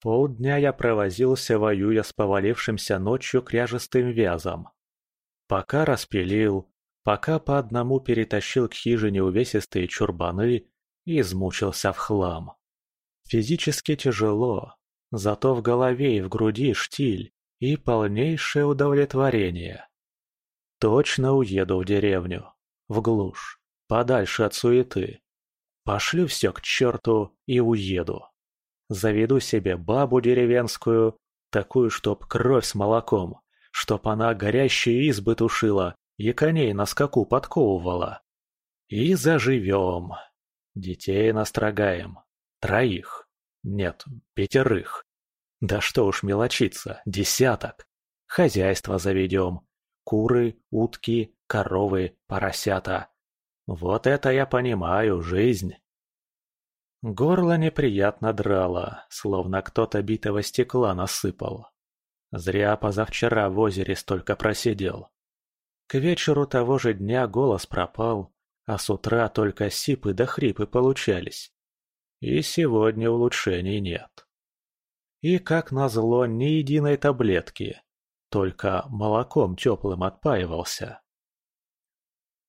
Полдня я провозился, воюя с повалившимся ночью кряжестым вязом. Пока распилил, пока по одному перетащил к хижине увесистые чурбаны и измучился в хлам. Физически тяжело, зато в голове и в груди штиль и полнейшее удовлетворение. Точно уеду в деревню, в глушь, подальше от суеты. Пошлю все к черту и уеду. Заведу себе бабу деревенскую, такую, чтоб кровь с молоком, чтоб она горящие избы тушила и коней на скаку подковывала. И заживем. Детей настрогаем. Троих. Нет, пятерых. Да что уж мелочиться, десяток. Хозяйство заведем. Куры, утки, коровы, поросята. Вот это я понимаю, жизнь. Горло неприятно драло, словно кто-то битого стекла насыпал. Зря позавчера в озере столько просидел. К вечеру того же дня голос пропал, а с утра только сипы да хрипы получались. И сегодня улучшений нет. И, как назло, ни единой таблетки, только молоком теплым отпаивался.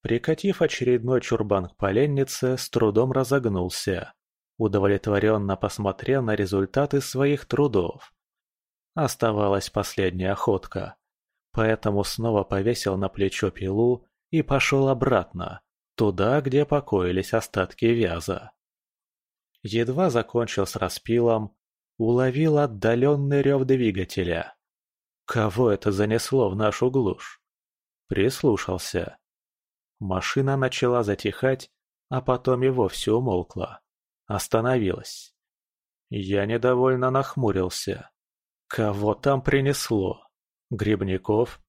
Прикатив очередной чурбан к поленнице, с трудом разогнулся. Удовлетворенно посмотрел на результаты своих трудов. Оставалась последняя охотка, поэтому снова повесил на плечо пилу и пошел обратно, туда, где покоились остатки вяза. Едва закончил с распилом, уловил отдаленный рев двигателя. Кого это занесло в нашу глушь? Прислушался. Машина начала затихать, а потом и вовсе умолкла. Остановилась. Я недовольно нахмурился. Кого там принесло? Грибников?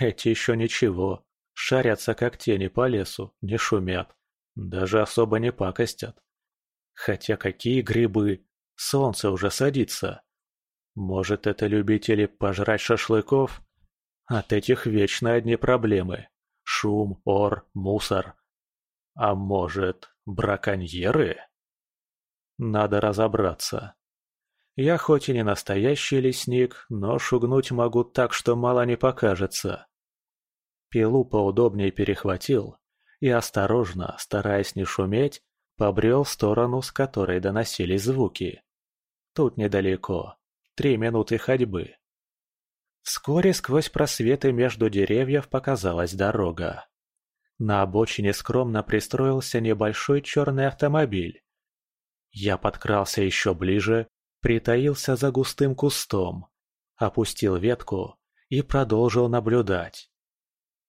Эти еще ничего. Шарятся как тени по лесу, не шумят. Даже особо не пакостят. Хотя какие грибы? Солнце уже садится. Может, это любители пожрать шашлыков? От этих вечно одни проблемы. Шум, ор, мусор. А может, браконьеры? Надо разобраться. Я хоть и не настоящий лесник, но шугнуть могу так, что мало не покажется. Пилу поудобнее перехватил и осторожно, стараясь не шуметь, побрел в сторону, с которой доносились звуки. Тут недалеко, три минуты ходьбы. Вскоре сквозь просветы между деревьев показалась дорога. На обочине скромно пристроился небольшой черный автомобиль. Я подкрался еще ближе, притаился за густым кустом, опустил ветку и продолжил наблюдать.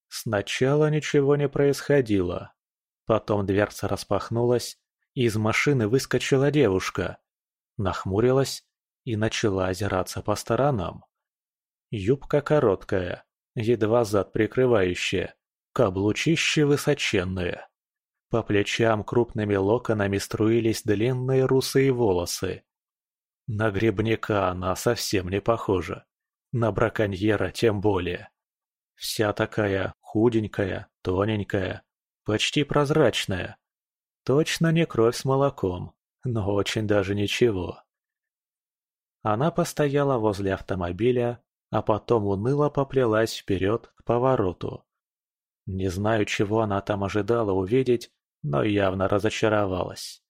Сначала ничего не происходило. Потом дверца распахнулась, и из машины выскочила девушка. Нахмурилась и начала озираться по сторонам. Юбка короткая, едва зад прикрывающая, каблучище высоченные. По плечам крупными локонами струились длинные русые волосы. На грибника она совсем не похожа. На браконьера тем более. Вся такая худенькая, тоненькая, почти прозрачная. Точно не кровь с молоком, но очень даже ничего. Она постояла возле автомобиля, а потом уныло поплелась вперед к повороту. Не знаю, чего она там ожидала увидеть, но явно разочаровалась.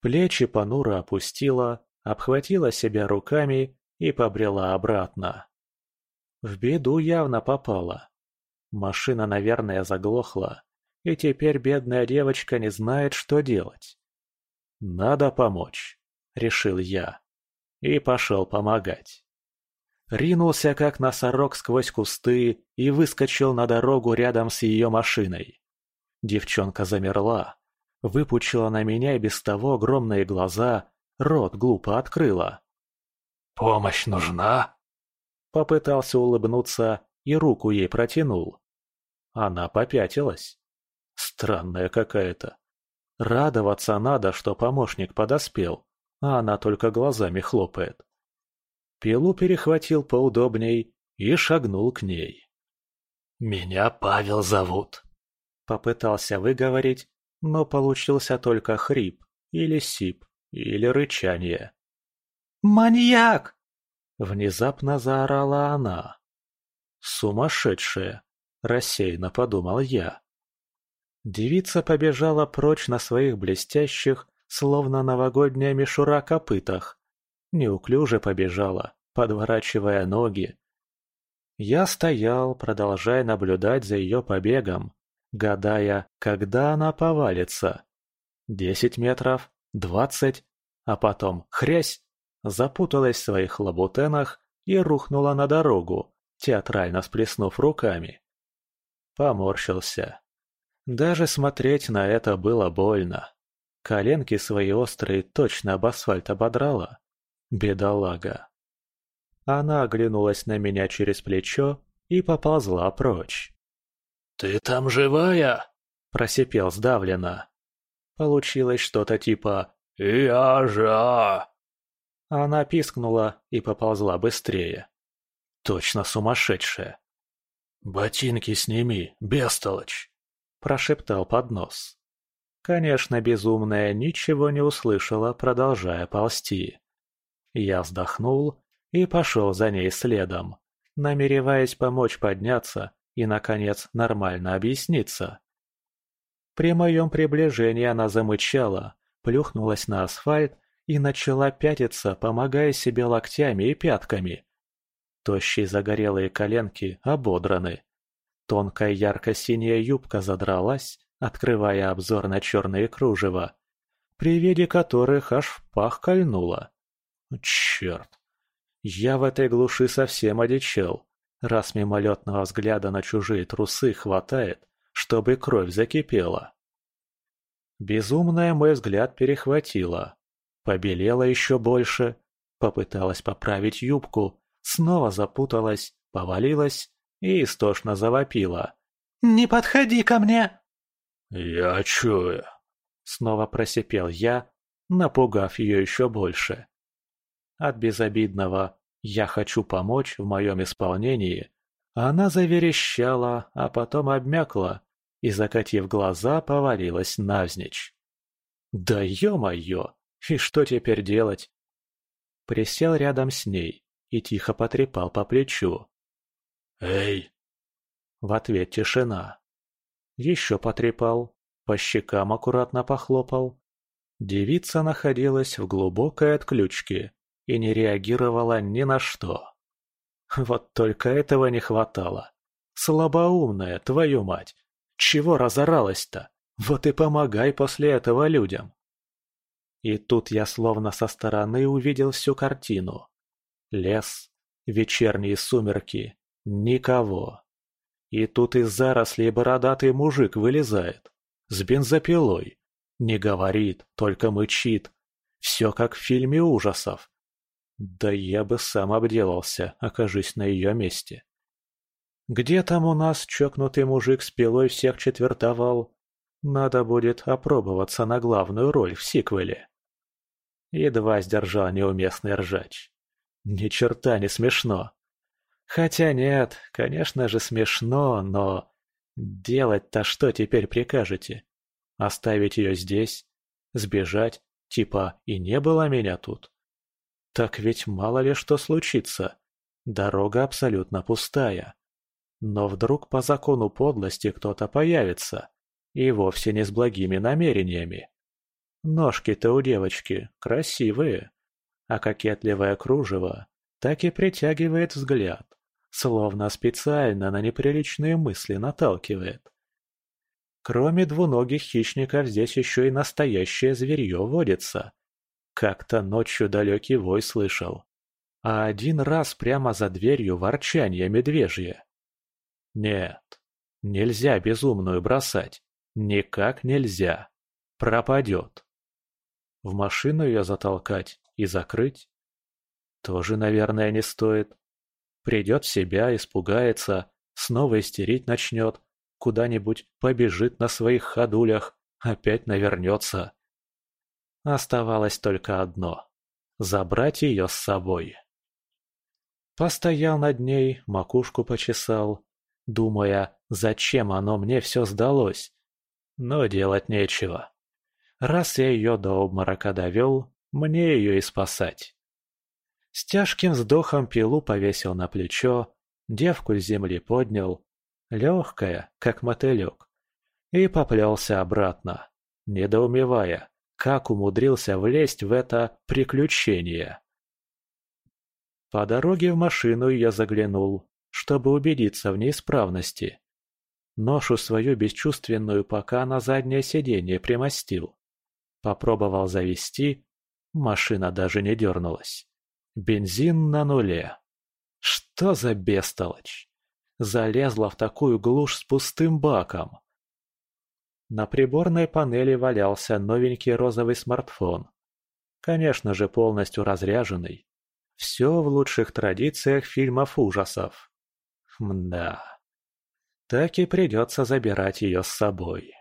Плечи понуро опустила, обхватила себя руками и побрела обратно. В беду явно попала. Машина, наверное, заглохла, и теперь бедная девочка не знает, что делать. «Надо помочь», — решил я, и пошел помогать. Ринулся, как носорог сквозь кусты, и выскочил на дорогу рядом с ее машиной. Девчонка замерла, выпучила на меня и без того огромные глаза, рот глупо открыла. «Помощь нужна?» Попытался улыбнуться и руку ей протянул. Она попятилась. Странная какая-то. Радоваться надо, что помощник подоспел, а она только глазами хлопает. Пилу перехватил поудобней и шагнул к ней. «Меня Павел зовут», Попытался выговорить, но получился только хрип, или сип, или рычание. «Маньяк!» Внезапно заорала она. «Сумасшедшая!» – рассеянно подумал я. Девица побежала прочь на своих блестящих, словно новогодняя мишура копытах. Неуклюже побежала, подворачивая ноги. Я стоял, продолжая наблюдать за ее побегом, гадая, когда она повалится. Десять метров, двадцать, а потом хрясь, запуталась в своих лабутенах и рухнула на дорогу, театрально сплеснув руками. Поморщился. Даже смотреть на это было больно. Коленки свои острые точно об асфальт ободрала. Бедолага. Она оглянулась на меня через плечо и поползла прочь. «Ты там живая?» – просипел сдавленно. Получилось что-то типа «Я же!» Она пискнула и поползла быстрее. Точно сумасшедшая. «Ботинки сними, бестолочь!» – прошептал под нос. Конечно, безумная ничего не услышала, продолжая ползти. Я вздохнул и пошел за ней следом, намереваясь помочь подняться и, наконец, нормально объясниться. При моем приближении она замычала, плюхнулась на асфальт и начала пятиться, помогая себе локтями и пятками. Тощие загорелые коленки ободраны. Тонкая ярко-синяя юбка задралась, открывая обзор на черные кружева, при виде которых аж в пах кольнуло. Черт! Я в этой глуши совсем одичал, раз мимолетного взгляда на чужие трусы хватает, чтобы кровь закипела. Безумная мой взгляд перехватила. Побелела еще больше, попыталась поправить юбку, снова запуталась, повалилась и истошно завопила. «Не подходи ко мне!» «Я чую!» Снова просипел я, напугав ее еще больше. От безобидного «я хочу помочь» в моем исполнении она заверещала, а потом обмякла и, закатив глаза, повалилась навзничь. «Да ё-моё!» И что теперь делать? Присел рядом с ней и тихо потрепал по плечу. «Эй!» В ответ тишина. Еще потрепал, по щекам аккуратно похлопал. Девица находилась в глубокой отключке и не реагировала ни на что. Вот только этого не хватало. Слабоумная, твою мать! Чего разоралась-то? Вот и помогай после этого людям. И тут я словно со стороны увидел всю картину. Лес, вечерние сумерки, никого. И тут из зарослей бородатый мужик вылезает. С бензопилой. Не говорит, только мычит. Все как в фильме ужасов. Да я бы сам обделался, окажись на ее месте. Где там у нас чокнутый мужик с пилой всех четвертовал? Надо будет опробоваться на главную роль в сиквеле. Едва сдержал неуместный ржач. Ни черта не смешно. Хотя нет, конечно же смешно, но... Делать-то что теперь прикажете? Оставить ее здесь? Сбежать? Типа и не было меня тут? Так ведь мало ли что случится. Дорога абсолютно пустая. Но вдруг по закону подлости кто-то появится. И вовсе не с благими намерениями. Ножки-то у девочки красивые, а кокетливое кружево так и притягивает взгляд, словно специально на неприличные мысли наталкивает. Кроме двуногих хищников здесь еще и настоящее зверье водится. Как-то ночью далекий вой слышал. А один раз прямо за дверью ворчание медвежье. Нет, нельзя безумную бросать. Никак нельзя. Пропадет. В машину ее затолкать и закрыть? Тоже, наверное, не стоит. Придет в себя, испугается, снова истерить начнет, куда-нибудь побежит на своих ходулях, опять навернется. Оставалось только одно — забрать ее с собой. Постоял над ней, макушку почесал, думая, зачем оно мне все сдалось. Но делать нечего. Раз я ее до обморока довел, мне ее и спасать. С тяжким вздохом пилу повесил на плечо, девку с земли поднял, легкая, как мотылек, и поплелся обратно, недоумевая, как умудрился влезть в это приключение. По дороге в машину я заглянул, чтобы убедиться в неисправности. Ношу свою бесчувственную пока на заднее сиденье примостил. Попробовал завести, машина даже не дернулась. Бензин на нуле. Что за бестолочь? Залезла в такую глушь с пустым баком. На приборной панели валялся новенький розовый смартфон. Конечно же, полностью разряженный. Все в лучших традициях фильмов ужасов. Мда. Так и придется забирать ее с собой.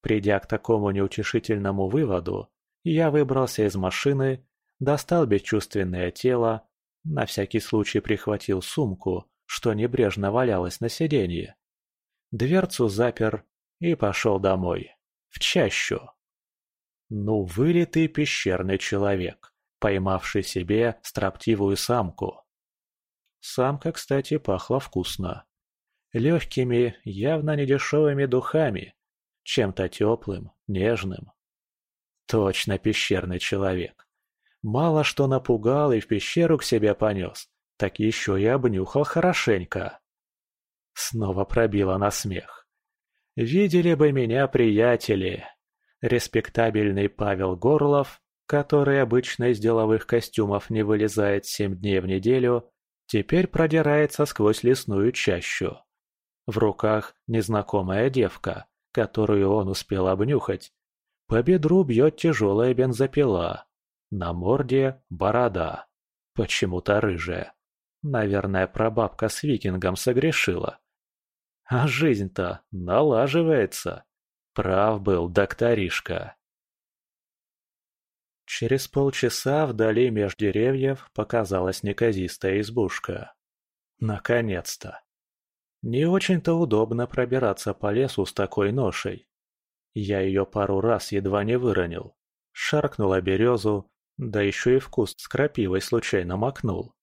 Придя к такому неутешительному выводу, я выбрался из машины, достал бесчувственное тело, на всякий случай прихватил сумку, что небрежно валялась на сиденье. Дверцу запер и пошел домой, в чащу. Ну, вылитый пещерный человек, поймавший себе строптивую самку. Самка, кстати, пахла вкусно. Легкими, явно недешевыми духами, чем-то теплым, нежным. Точно пещерный человек. Мало что напугал и в пещеру к себе понес, так еще и обнюхал хорошенько. Снова пробило на смех. Видели бы меня приятели. Респектабельный Павел Горлов, который обычно из деловых костюмов не вылезает семь дней в неделю, теперь продирается сквозь лесную чащу. В руках незнакомая девка, которую он успел обнюхать. По бедру бьет тяжелая бензопила. На морде борода. Почему-то рыжая. Наверное, прабабка с викингом согрешила. А жизнь-то налаживается. Прав был докторишка. Через полчаса вдали меж деревьев показалась неказистая избушка. Наконец-то. Не очень-то удобно пробираться по лесу с такой ношей. Я ее пару раз едва не выронил. Шаркнула березу, да еще и в куст с крапивой случайно макнул.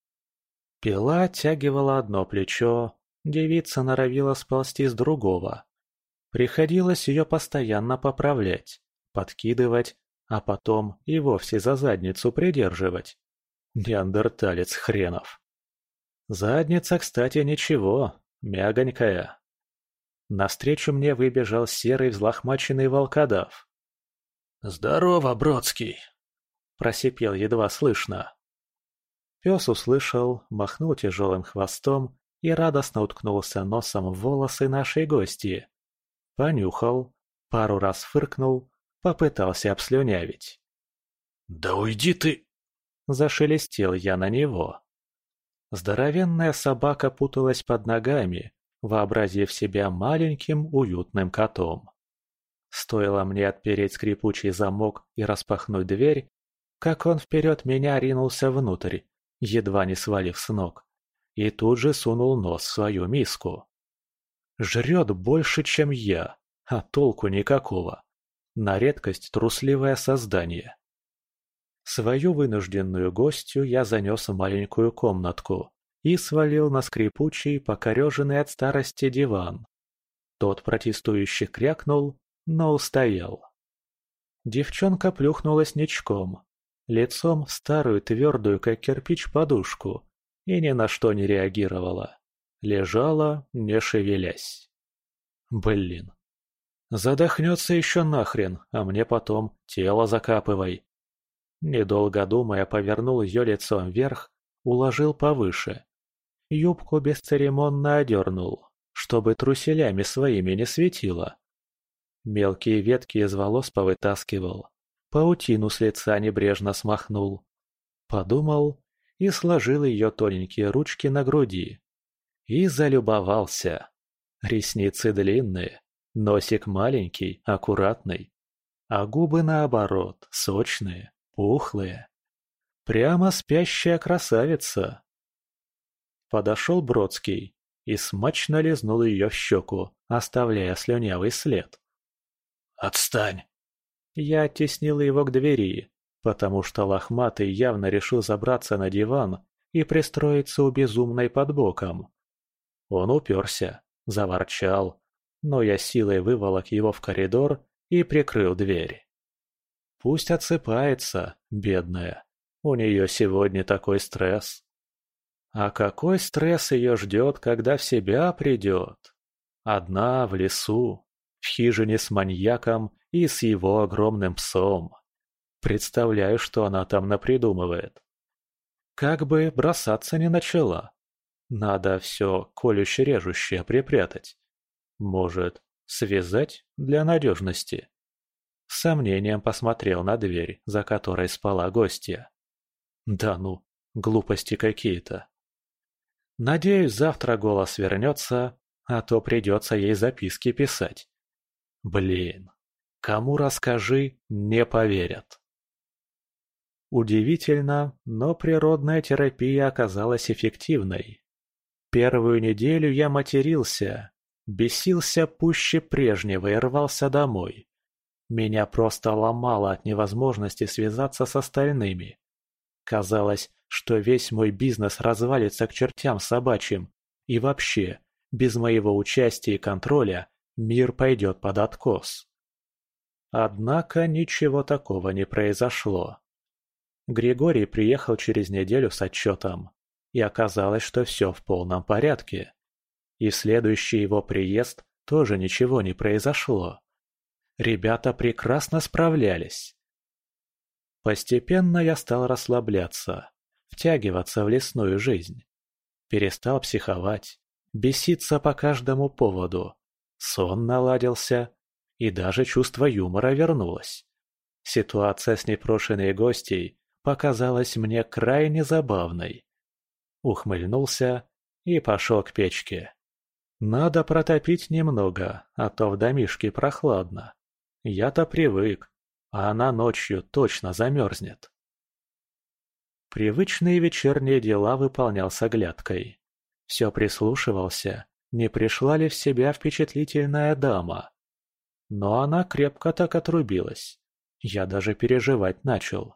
Пила оттягивала одно плечо, девица норовила сползти с другого. Приходилось ее постоянно поправлять, подкидывать, а потом и вовсе за задницу придерживать. Неандерталец хренов. Задница, кстати, ничего, мягонькая. Навстречу мне выбежал серый взлохмаченный волкодав. «Здорово, Бродский!» – просипел едва слышно. Пес услышал, махнул тяжелым хвостом и радостно уткнулся носом в волосы нашей гости. Понюхал, пару раз фыркнул, попытался обслюнявить. «Да уйди ты!» – зашелестел я на него. Здоровенная собака путалась под ногами, вообразив себя маленьким уютным котом. Стоило мне отпереть скрипучий замок и распахнуть дверь, как он вперед меня ринулся внутрь, едва не свалив с ног, и тут же сунул нос в свою миску. Жрет больше, чем я, а толку никакого. На редкость трусливое создание. Свою вынужденную гостью я занес в маленькую комнатку и свалил на скрипучий, покореженный от старости диван. Тот протестующий крякнул, но устоял. Девчонка плюхнулась ничком, лицом в старую твердую, как кирпич, подушку, и ни на что не реагировала. Лежала, не шевелясь. Блин. Задохнется еще нахрен, а мне потом тело закапывай. Недолго думая, повернул ее лицом вверх, уложил повыше. Юбку бесцеремонно одернул, чтобы труселями своими не светило. Мелкие ветки из волос повытаскивал, паутину с лица небрежно смахнул. Подумал и сложил ее тоненькие ручки на груди. И залюбовался. Ресницы длинные, носик маленький, аккуратный, а губы наоборот, сочные, пухлые. Прямо спящая красавица. Подошел Бродский и смачно лизнул ее в щеку, оставляя слюнявый след. «Отстань!» Я оттеснил его к двери, потому что лохматый явно решил забраться на диван и пристроиться у безумной под боком. Он уперся, заворчал, но я силой выволок его в коридор и прикрыл дверь. Пусть отсыпается, бедная. У нее сегодня такой стресс. А какой стресс ее ждет, когда в себя придет? Одна в лесу, в хижине с маньяком и с его огромным псом. Представляю, что она там напридумывает. Как бы бросаться не начала. Надо все колюще-режущее припрятать. Может, связать для надежности? С сомнением посмотрел на дверь, за которой спала гостья. Да ну, глупости какие-то. Надеюсь, завтра голос вернется, а то придется ей записки писать. Блин, кому расскажи, не поверят. Удивительно, но природная терапия оказалась эффективной. Первую неделю я матерился, бесился пуще прежнего и рвался домой. Меня просто ломало от невозможности связаться с остальными. Казалось, что весь мой бизнес развалится к чертям собачьим, и вообще, без моего участия и контроля, мир пойдет под откос. Однако ничего такого не произошло. Григорий приехал через неделю с отчетом, и оказалось, что все в полном порядке. И следующий его приезд тоже ничего не произошло. Ребята прекрасно справлялись. Постепенно я стал расслабляться, втягиваться в лесную жизнь. Перестал психовать, беситься по каждому поводу. Сон наладился, и даже чувство юмора вернулось. Ситуация с непрошенной гостьей показалась мне крайне забавной. Ухмыльнулся и пошел к печке. Надо протопить немного, а то в домишке прохладно. Я-то привык, а она ночью точно замерзнет. Привычные вечерние дела выполнял с оглядкой. Все прислушивался, не пришла ли в себя впечатлительная дама. Но она крепко так отрубилась. Я даже переживать начал.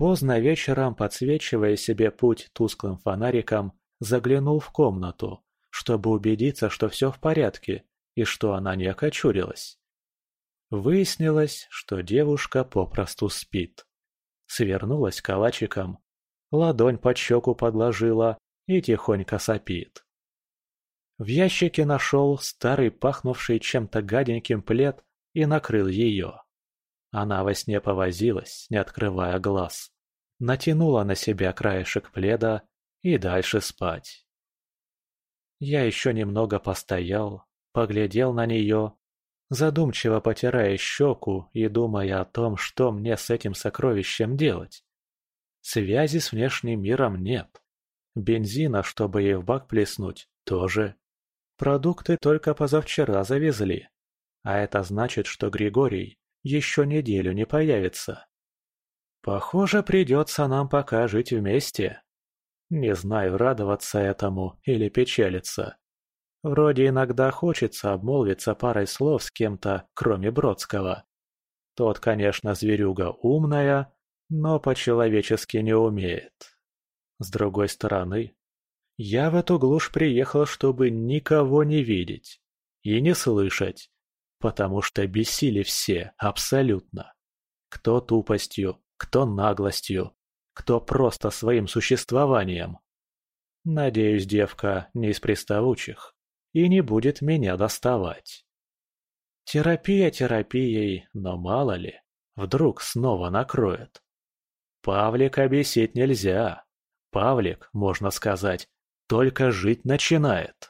Поздно вечером, подсвечивая себе путь тусклым фонариком, заглянул в комнату, чтобы убедиться, что все в порядке и что она не окочурилась. Выяснилось, что девушка попросту спит. Свернулась калачиком, ладонь под щеку подложила и тихонько сопит. В ящике нашел старый пахнувший чем-то гаденьким плед и накрыл ее. Она во сне повозилась, не открывая глаз. Натянула на себя краешек пледа и дальше спать. Я еще немного постоял, поглядел на нее, задумчиво потирая щеку и думая о том, что мне с этим сокровищем делать. Связи с внешним миром нет. Бензина, чтобы ей в бак плеснуть, тоже. Продукты только позавчера завезли. А это значит, что Григорий еще неделю не появится. Похоже, придется нам пока жить вместе. Не знаю, радоваться этому или печалиться. Вроде иногда хочется обмолвиться парой слов с кем-то, кроме Бродского. Тот, конечно, зверюга умная, но по-человечески не умеет. С другой стороны, я в эту глушь приехал, чтобы никого не видеть и не слышать, потому что бесили все, абсолютно. Кто тупостью, кто наглостью, кто просто своим существованием. Надеюсь, девка не из приставучих и не будет меня доставать. Терапия терапией, но мало ли, вдруг снова накроет. Павлика бесить нельзя. Павлик, можно сказать, только жить начинает.